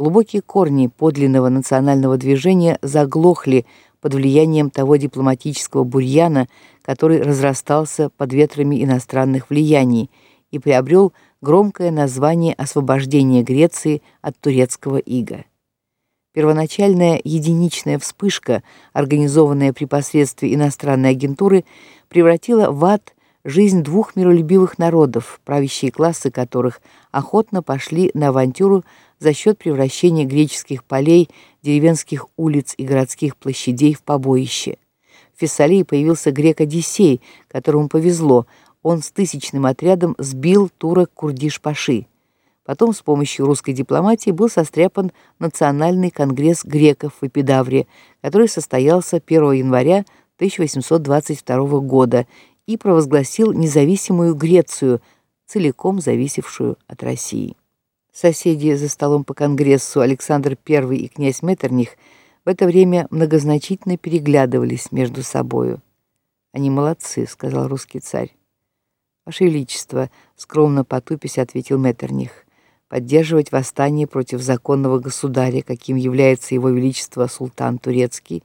Глубокие корни подлинного национального движения заглохли под влиянием того дипломатического бурьяна, который разрастался под ветрами иностранных влияний и приобрел громкое название освобождения Греции от турецкого ига. Первоначальная единичная вспышка, организованная при посредстве иностранной агентуры, превратила в ад жизнь двух миролюбивых народов, правящие классы которых охотно пошли на авантюру за счет превращения греческих полей, деревенских улиц и городских площадей в побоище. В Фессалии появился грек Одиссей, которому повезло. Он с тысячным отрядом сбил турок Курдиш-паши. Потом с помощью русской дипломатии был состряпан Национальный конгресс греков в Эпидавре, который состоялся 1 января 1822 года и провозгласил независимую Грецию, целиком зависевшую от России. Соседи за столом по конгрессу Александр I и князь Меттерних в это время многозначительно переглядывались между собою. Они молодцы, сказал русский царь. Ваше величество, скромно потупясь ответил Меттерних. Поддерживать восстание против законного государя, каким является его величество султан турецкий,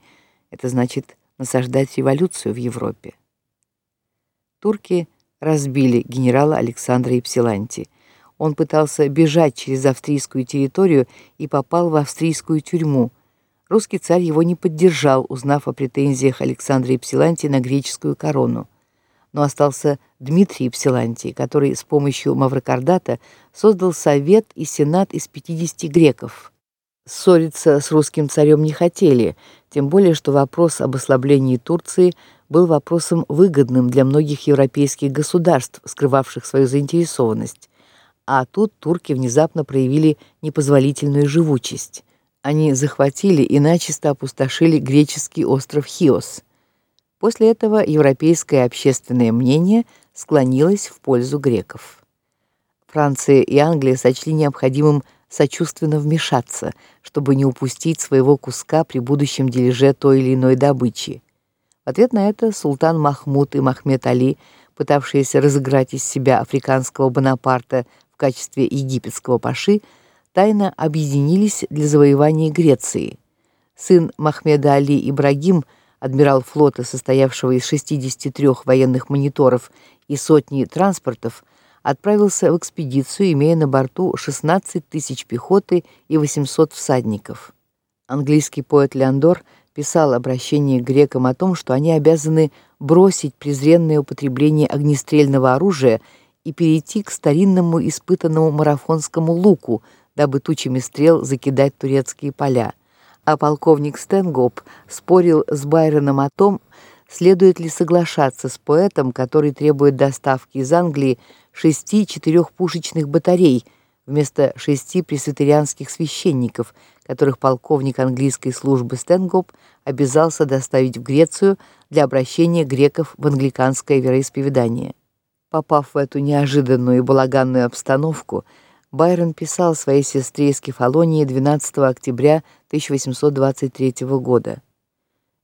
это значит насаждать революцию в Европе. Турки разбили генерала Александра Ипсиланти он пытался бежать через австрийскую территорию и попал в австрийскую тюрьму. Русский царь его не поддержал, узнав о претензиях Александра Ипсиланти на греческую корону. Но остался Дмитрий Ипсиланти, который с помощью Маврокардата создал совет и сенат из 50 греков. Ссориться с русским царем не хотели, тем более что вопрос об ослаблении Турции был вопросом выгодным для многих европейских государств, скрывавших свою заинтересованность. А тут турки внезапно проявили непозволительную живучесть. Они захватили и начисто опустошили греческий остров Хиос. После этого европейское общественное мнение склонилось в пользу греков. Франция и Англия сочли необходимым сочувственно вмешаться, чтобы не упустить своего куска при будущем дележе той или иной добычи. В ответ на это султан Махмуд и Махмед Али, пытавшиеся разыграть из себя африканского Бонапарта в качестве египетского паши тайно объединились для завоевания Греции. Сын Махмеда Али Ибрагим, адмирал флота, состоявшего из 63 военных мониторов и сотни транспортов, отправился в экспедицию, имея на борту 16 тысяч пехоты и 800 всадников. Английский поэт Леандор писал обращение к грекам о том, что они обязаны бросить презренное употребление огнестрельного оружия и перейти к старинному испытанному марафонскому луку, дабы тучами стрел закидать турецкие поля. А полковник Стенгоп спорил с Байроном о том, следует ли соглашаться с поэтом, который требует доставки из Англии шести четырехпушечных батарей вместо шести пресвитерианских священников, которых полковник английской службы Стенгоп обязался доставить в Грецию для обращения греков в англиканское вероисповедание. Попав в эту неожиданную и балаганную обстановку, Байрон писал своей сестре из Кефалонии 12 октября 1823 года.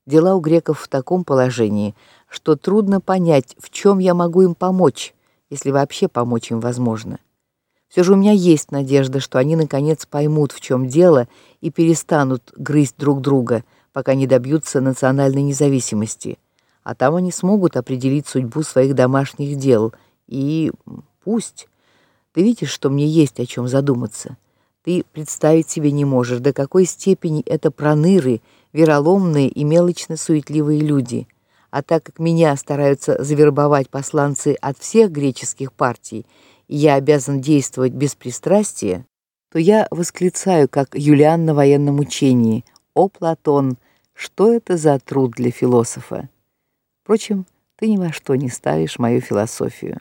Дела у греков в таком положении, что трудно понять, в чем я могу им помочь, если вообще помочь им возможно. Все же у меня есть надежда, что они наконец поймут, в чем дело, и перестанут грызть друг друга, пока не добьются национальной независимости а там они смогут определить судьбу своих домашних дел. И пусть. Ты видишь, что мне есть о чем задуматься. Ты представить себе не можешь, до какой степени это проныры, вероломные и мелочно суетливые люди. А так как меня стараются завербовать посланцы от всех греческих партий, я обязан действовать без пристрастия, то я восклицаю, как Юлиан на военном учении: "О Платон, что это за труд для философа?" Впрочем, ты ни во что не ставишь мою философию.